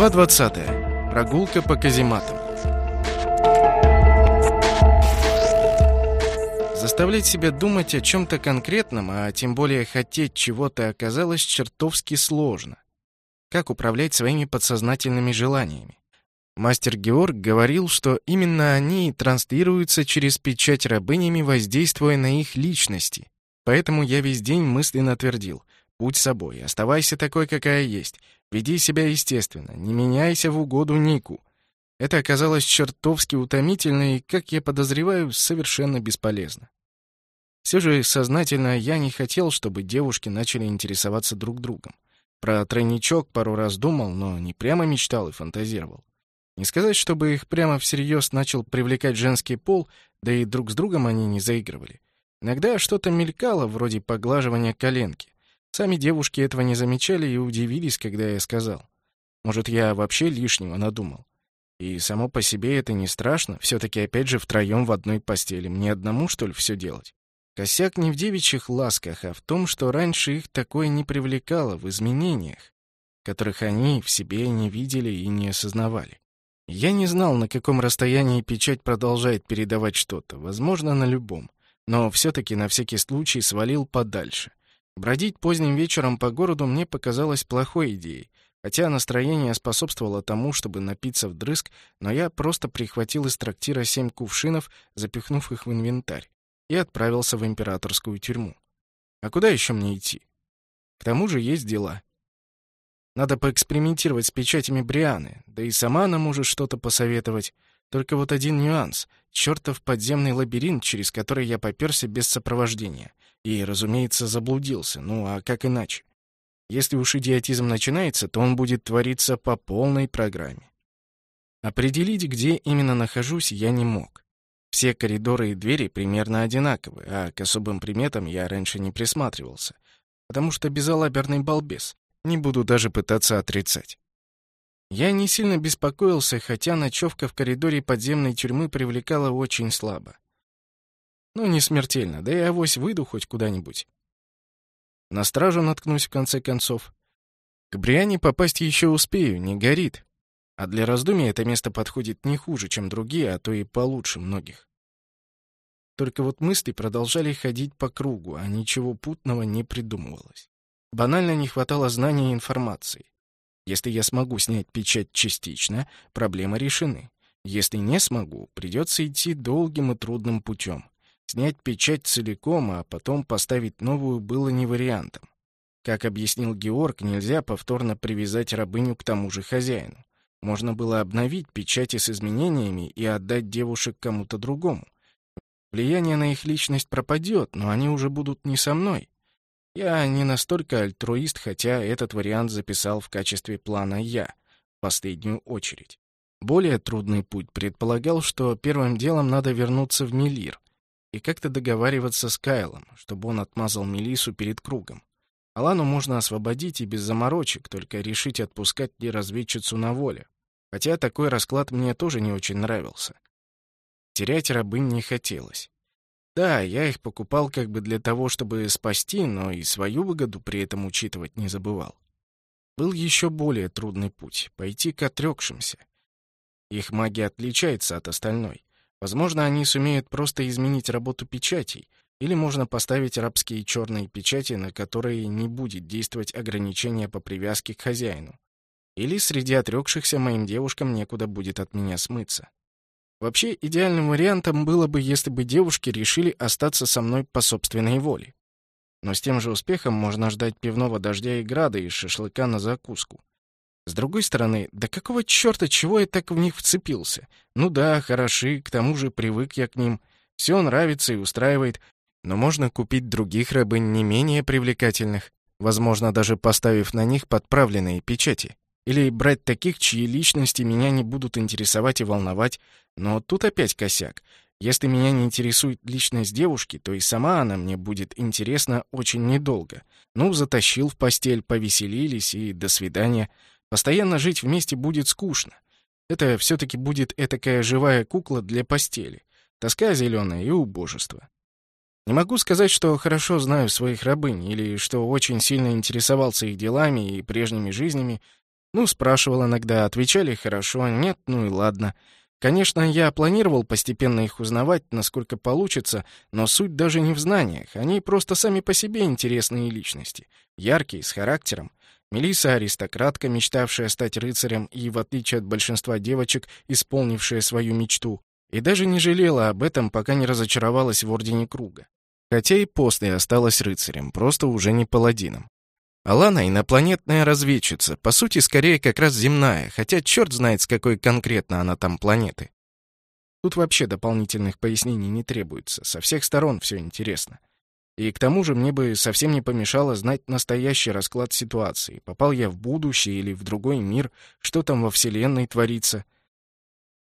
Глава 20. Прогулка по казематам. Заставлять себя думать о чем-то конкретном, а тем более хотеть чего-то, оказалось чертовски сложно. Как управлять своими подсознательными желаниями? Мастер Георг говорил, что именно они транслируются через печать рабынями, воздействуя на их личности. Поэтому я весь день мысленно твердил «Будь собой, оставайся такой, какая есть, веди себя естественно, не меняйся в угоду Нику». Это оказалось чертовски утомительно и, как я подозреваю, совершенно бесполезно. Все же сознательно я не хотел, чтобы девушки начали интересоваться друг другом. Про тройничок пару раз думал, но не прямо мечтал и фантазировал. Не сказать, чтобы их прямо всерьез начал привлекать женский пол, да и друг с другом они не заигрывали. Иногда что-то мелькало, вроде поглаживания коленки. Сами девушки этого не замечали и удивились, когда я сказал. Может, я вообще лишнего надумал. И само по себе это не страшно, все-таки опять же втроем в одной постели. Мне одному, что ли, все делать? Косяк не в девичьих ласках, а в том, что раньше их такое не привлекало в изменениях, которых они в себе не видели и не осознавали. Я не знал, на каком расстоянии печать продолжает передавать что-то, возможно, на любом, но все-таки на всякий случай свалил подальше. Бродить поздним вечером по городу мне показалось плохой идеей, хотя настроение способствовало тому, чтобы напиться вдрызг, но я просто прихватил из трактира семь кувшинов, запихнув их в инвентарь, и отправился в императорскую тюрьму. А куда еще мне идти? К тому же есть дела. Надо поэкспериментировать с печатями Брианы, да и сама она может что-то посоветовать. Только вот один нюанс — чертов подземный лабиринт, через который я попёрся без сопровождения. И, разумеется, заблудился. Ну, а как иначе? Если уж идиотизм начинается, то он будет твориться по полной программе. Определить, где именно нахожусь, я не мог. Все коридоры и двери примерно одинаковы, а к особым приметам я раньше не присматривался, потому что безалаберный балбес. Не буду даже пытаться отрицать. Я не сильно беспокоился, хотя ночевка в коридоре подземной тюрьмы привлекала очень слабо. Ну, не смертельно, да и авось выйду хоть куда-нибудь. На стражу наткнусь в конце концов. К Бриане попасть еще успею, не горит. А для раздумий это место подходит не хуже, чем другие, а то и получше многих. Только вот мысли продолжали ходить по кругу, а ничего путного не придумывалось. Банально не хватало знаний и информации. Если я смогу снять печать частично, проблемы решены. Если не смогу, придется идти долгим и трудным путем. Снять печать целиком, а потом поставить новую было не вариантом. Как объяснил Георг, нельзя повторно привязать рабыню к тому же хозяину. Можно было обновить печати с изменениями и отдать девушек кому-то другому. Влияние на их личность пропадет, но они уже будут не со мной. Я не настолько альтруист, хотя этот вариант записал в качестве плана я, в последнюю очередь. Более трудный путь предполагал, что первым делом надо вернуться в Мелир и как-то договариваться с Кайлом, чтобы он отмазал Мелису перед кругом. Алану можно освободить и без заморочек, только решить, отпускать ли разведчицу на воле. Хотя такой расклад мне тоже не очень нравился. Терять рабынь не хотелось. Да, я их покупал как бы для того, чтобы спасти, но и свою выгоду при этом учитывать не забывал. Был еще более трудный путь — пойти к отрекшимся. Их магия отличается от остальной. Возможно, они сумеют просто изменить работу печатей, или можно поставить рабские черные печати, на которые не будет действовать ограничение по привязке к хозяину. Или среди отрекшихся моим девушкам некуда будет от меня смыться. Вообще, идеальным вариантом было бы, если бы девушки решили остаться со мной по собственной воле. Но с тем же успехом можно ждать пивного дождя и града и шашлыка на закуску. С другой стороны, да какого черта, чего я так в них вцепился? Ну да, хороши, к тому же привык я к ним. Все нравится и устраивает. Но можно купить других рабынь не менее привлекательных, возможно, даже поставив на них подправленные печати. Или брать таких, чьи личности меня не будут интересовать и волновать. Но тут опять косяк. Если меня не интересует личность девушки, то и сама она мне будет интересна очень недолго. Ну, затащил в постель, повеселились и до свидания. Постоянно жить вместе будет скучно. Это все-таки будет этакая живая кукла для постели. Тоска зеленая и убожество. Не могу сказать, что хорошо знаю своих рабынь, или что очень сильно интересовался их делами и прежними жизнями, Ну, спрашивал иногда, отвечали хорошо, нет, ну и ладно. Конечно, я планировал постепенно их узнавать, насколько получится, но суть даже не в знаниях. Они просто сами по себе интересные личности. Яркие, с характером. Мелисса — аристократка, мечтавшая стать рыцарем и, в отличие от большинства девочек, исполнившая свою мечту. И даже не жалела об этом, пока не разочаровалась в Ордене Круга. Хотя и после осталась рыцарем, просто уже не паладином. Алана — инопланетная разведчица, по сути, скорее как раз земная, хотя черт знает, с какой конкретно она там планеты. Тут вообще дополнительных пояснений не требуется, со всех сторон все интересно. И к тому же мне бы совсем не помешало знать настоящий расклад ситуации. Попал я в будущее или в другой мир, что там во Вселенной творится.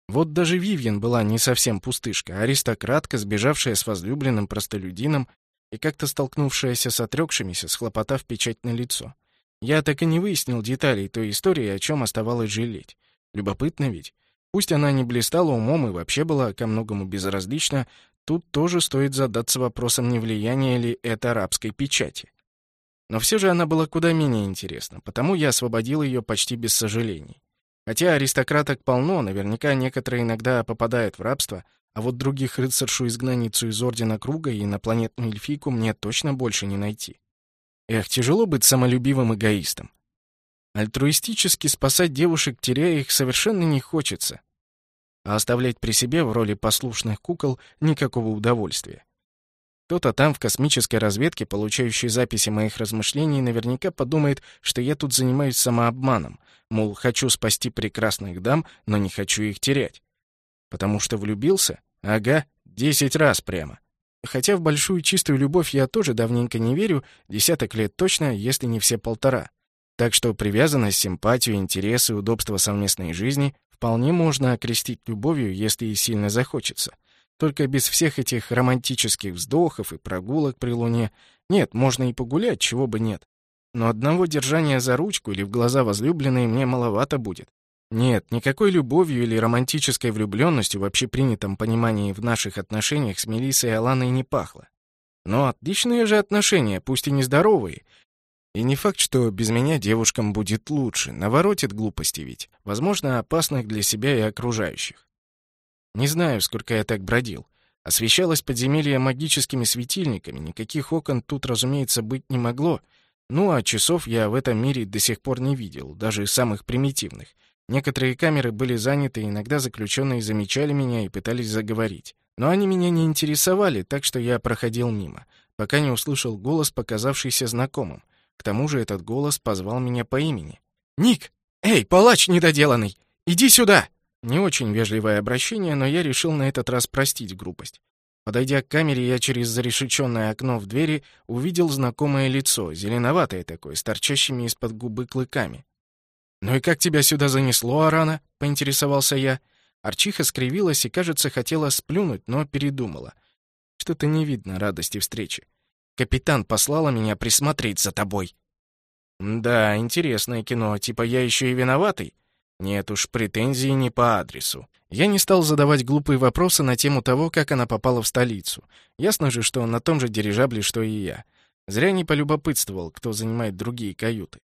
Вот даже Вивьен была не совсем пустышка, а аристократка, сбежавшая с возлюбленным простолюдином и как-то столкнувшаяся с отрекшимися, схлопотав печать на лицо. Я так и не выяснил деталей той истории, о чем оставалось жалеть. Любопытно ведь. Пусть она не блистала умом и вообще была ко многому безразлична, тут тоже стоит задаться вопросом, не влияние ли это арабской печати. Но все же она была куда менее интересна, потому я освободил ее почти без сожалений. Хотя аристократок полно, наверняка некоторые иногда попадают в рабство, а вот других рыцаршу-изгнанницу из Ордена Круга и инопланетную эльфийку мне точно больше не найти. Эх, тяжело быть самолюбивым эгоистом. Альтруистически спасать девушек, теряя их, совершенно не хочется. А оставлять при себе в роли послушных кукол никакого удовольствия. Кто-то там в космической разведке, получающий записи моих размышлений, наверняка подумает, что я тут занимаюсь самообманом, мол, хочу спасти прекрасных дам, но не хочу их терять. Потому что влюбился? Ага, десять раз прямо. Хотя в большую чистую любовь я тоже давненько не верю, десяток лет точно, если не все полтора. Так что привязанность, симпатию, интересы, удобство совместной жизни вполне можно окрестить любовью, если и сильно захочется. Только без всех этих романтических вздохов и прогулок при луне. Нет, можно и погулять, чего бы нет. Но одного держания за ручку или в глаза возлюбленной мне маловато будет. Нет, никакой любовью или романтической влюбленностью в общепринятом понимании в наших отношениях с Мелиссой и Аланой не пахло. Но отличные же отношения, пусть и нездоровые. И не факт, что без меня девушкам будет лучше, наворотит глупости ведь, возможно, опасных для себя и окружающих. Не знаю, сколько я так бродил. Освещалось подземелье магическими светильниками, никаких окон тут, разумеется, быть не могло. Ну, а часов я в этом мире до сих пор не видел, даже самых примитивных — Некоторые камеры были заняты, иногда заключенные замечали меня и пытались заговорить. Но они меня не интересовали, так что я проходил мимо, пока не услышал голос, показавшийся знакомым. К тому же этот голос позвал меня по имени. «Ник! Эй, палач недоделанный! Иди сюда!» Не очень вежливое обращение, но я решил на этот раз простить грубость. Подойдя к камере, я через зарешеченное окно в двери увидел знакомое лицо, зеленоватое такое, с торчащими из-под губы клыками. «Ну и как тебя сюда занесло, Арана?» — поинтересовался я. Арчиха скривилась и, кажется, хотела сплюнуть, но передумала. Что-то не видно радости встречи. «Капитан послала меня присмотреть за тобой». «Да, интересное кино. Типа я еще и виноватый?» «Нет уж, претензии не по адресу». Я не стал задавать глупые вопросы на тему того, как она попала в столицу. Ясно же, что на том же дирижабле, что и я. Зря не полюбопытствовал, кто занимает другие каюты.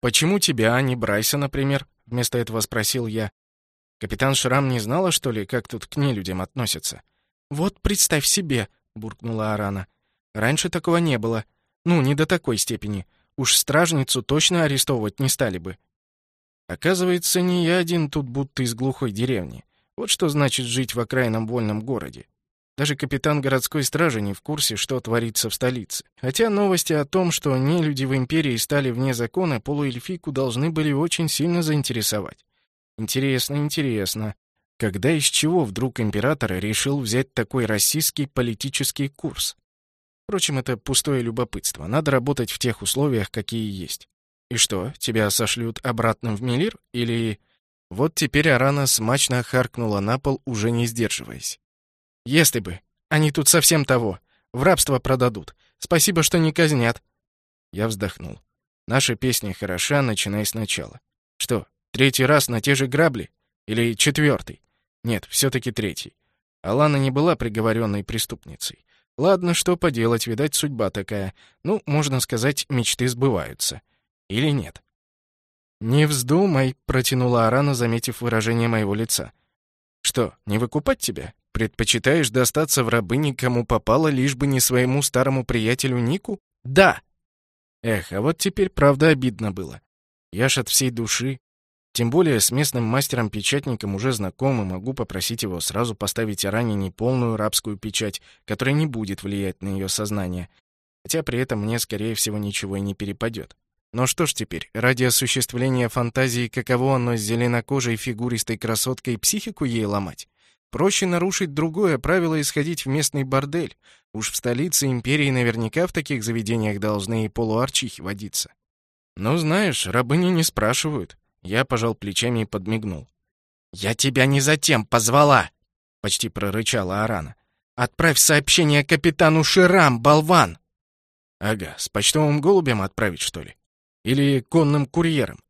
«Почему тебя, а не Брайса, например?» — вместо этого спросил я. Капитан Шрам не знала, что ли, как тут к нелюдям относятся? «Вот представь себе», — буркнула Арана. «Раньше такого не было. Ну, не до такой степени. Уж стражницу точно арестовывать не стали бы». Оказывается, не я один тут будто из глухой деревни. Вот что значит жить в окраинном вольном городе. Даже капитан городской стражи не в курсе, что творится в столице. Хотя новости о том, что нелюди в империи стали вне закона, полуэльфийку должны были очень сильно заинтересовать. Интересно, интересно. Когда и с чего вдруг император решил взять такой российский политический курс? Впрочем, это пустое любопытство. Надо работать в тех условиях, какие есть. И что, тебя сошлют обратно в Мелир? Или... Вот теперь Арана смачно харкнула на пол, уже не сдерживаясь. Если бы. Они тут совсем того. В рабство продадут. Спасибо, что не казнят. Я вздохнул. Наша песня хороша, начиная сначала. Что, третий раз на те же грабли? Или четвертый? Нет, все-таки третий. Алана не была приговоренной преступницей. Ладно, что поделать, видать, судьба такая. Ну, можно сказать, мечты сбываются. Или нет. «Не вздумай», — протянула Арана, заметив выражение моего лица. «Что, не выкупать тебя? Предпочитаешь достаться в рабы никому попало, лишь бы не своему старому приятелю Нику? Да!» Эх, а вот теперь правда обидно было. Я ж от всей души. Тем более с местным мастером-печатником уже знаком и могу попросить его сразу поставить Аране неполную рабскую печать, которая не будет влиять на ее сознание, хотя при этом мне, скорее всего, ничего и не перепадет. Но что ж теперь, ради осуществления фантазии, каково оно с зеленокожей фигуристой красоткой психику ей ломать? Проще нарушить другое правило и сходить в местный бордель. Уж в столице империи наверняка в таких заведениях должны и полуарчихи водиться. Ну, знаешь, рабыни не спрашивают. Я пожал плечами и подмигнул. «Я тебя не затем позвала!» — почти прорычала Арана. «Отправь сообщение капитану Ширам, болван!» «Ага, с почтовым голубем отправить, что ли?» Или конным курьером.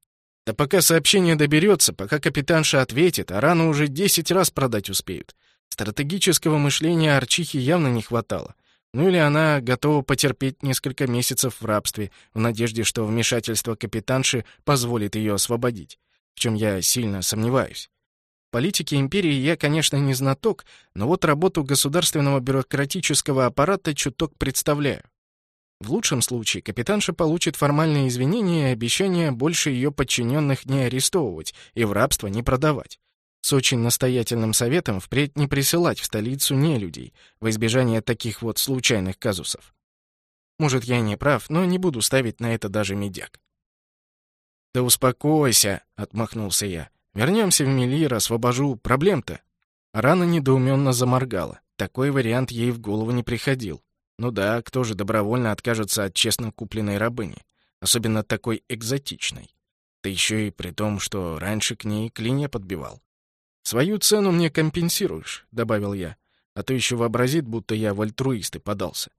Да пока сообщение доберется, пока капитанша ответит, а рану уже десять раз продать успеют. Стратегического мышления Арчихи явно не хватало. Ну или она готова потерпеть несколько месяцев в рабстве, в надежде, что вмешательство капитанши позволит ее освободить, в чем я сильно сомневаюсь. В политике империи я, конечно, не знаток, но вот работу государственного бюрократического аппарата чуток представляю. В лучшем случае капитанша получит формальные извинения и обещание больше ее подчиненных не арестовывать и в рабство не продавать. С очень настоятельным советом впредь не присылать в столицу не людей во избежание таких вот случайных казусов. Может, я не прав, но не буду ставить на это даже медяк. «Да успокойся», — отмахнулся я. «Вернемся в Мелир, освобожу. Проблем-то». Рана недоуменно заморгала. Такой вариант ей в голову не приходил. Ну да, кто же добровольно откажется от честно купленной рабыни? Особенно такой экзотичной. Да еще и при том, что раньше к ней клинья подбивал. «Свою цену мне компенсируешь», — добавил я. «А то еще вообразит, будто я в альтруисты подался».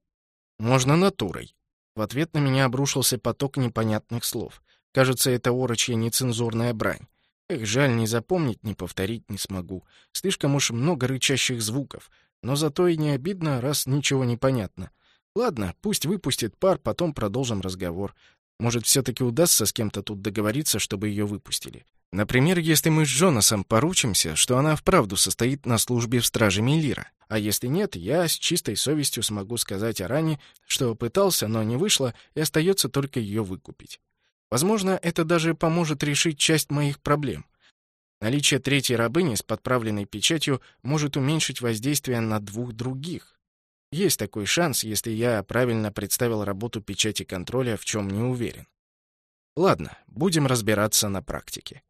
«Можно натурой». В ответ на меня обрушился поток непонятных слов. Кажется, это орочья нецензурная брань. Эх, жаль, не запомнить, не повторить не смогу. Слишком уж много рычащих звуков. Но зато и не обидно, раз ничего не понятно. Ладно, пусть выпустит пар, потом продолжим разговор. Может, все-таки удастся с кем-то тут договориться, чтобы ее выпустили. Например, если мы с Джонасом поручимся, что она вправду состоит на службе в страже Миллира. А если нет, я с чистой совестью смогу сказать Аране, что пытался, но не вышло, и остается только ее выкупить. Возможно, это даже поможет решить часть моих проблем. Наличие третьей рабыни с подправленной печатью может уменьшить воздействие на двух других. Есть такой шанс, если я правильно представил работу печати контроля, в чем не уверен. Ладно, будем разбираться на практике.